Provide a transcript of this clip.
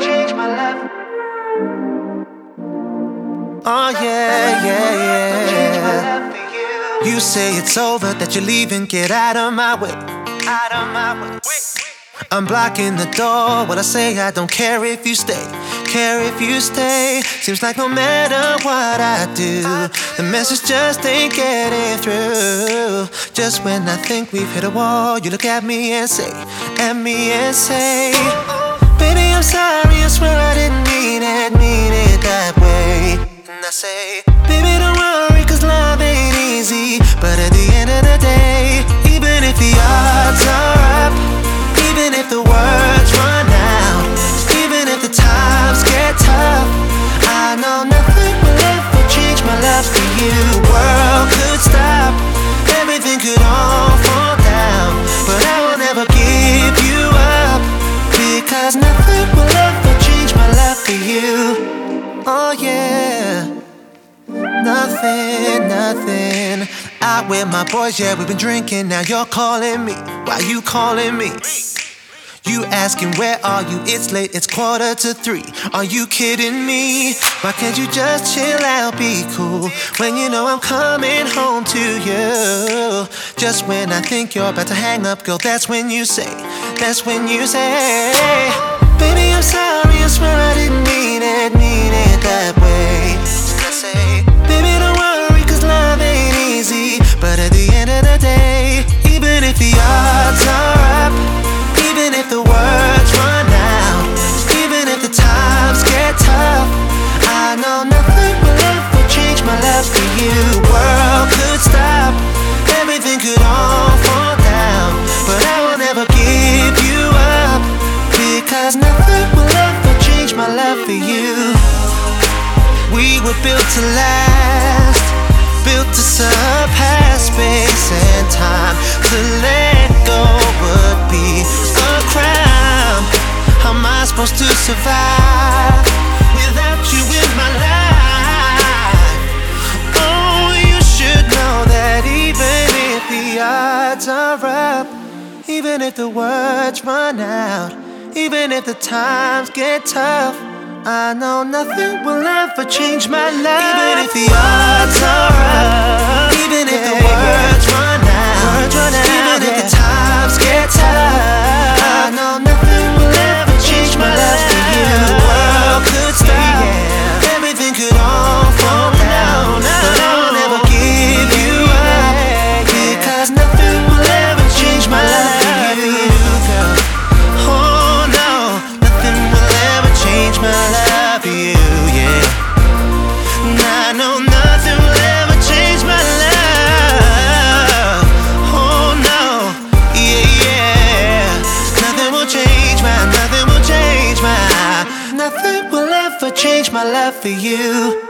change my love. Oh yeah, yeah, yeah. you. You say it's over, that you're leaving, get out of my way. Out of my way. I'm blocking the door. What I say, I don't care if you stay. Care if you stay. Seems like no matter what I do, the message just ain't getting through. Just when I think we've hit a wall, you look at me and say, at me and say, Baby, I'm sorry, Say, Baby, don't worry, cause love ain't easy. But at the end of the day, even if the odds are nothing. Out with my boys, yeah, we've been drinking. Now you're calling me. Why you calling me? You asking where are you? It's late, it's quarter to three. Are you kidding me? Why can't you just chill out, be cool? When you know I'm coming home to you. Just when I think you're about to hang up, girl, that's when you say, that's when you say, Baby, I'm sorry, I swear I didn't mean it, built to last, built to surpass space and time. To let go would be a crime. How am I supposed to survive without you in my life? Oh, you should know that even if the odds are up, even if the words run out, even if the times get tough. I know nothing will ever change my life. Even if the odds are up, change my love for you.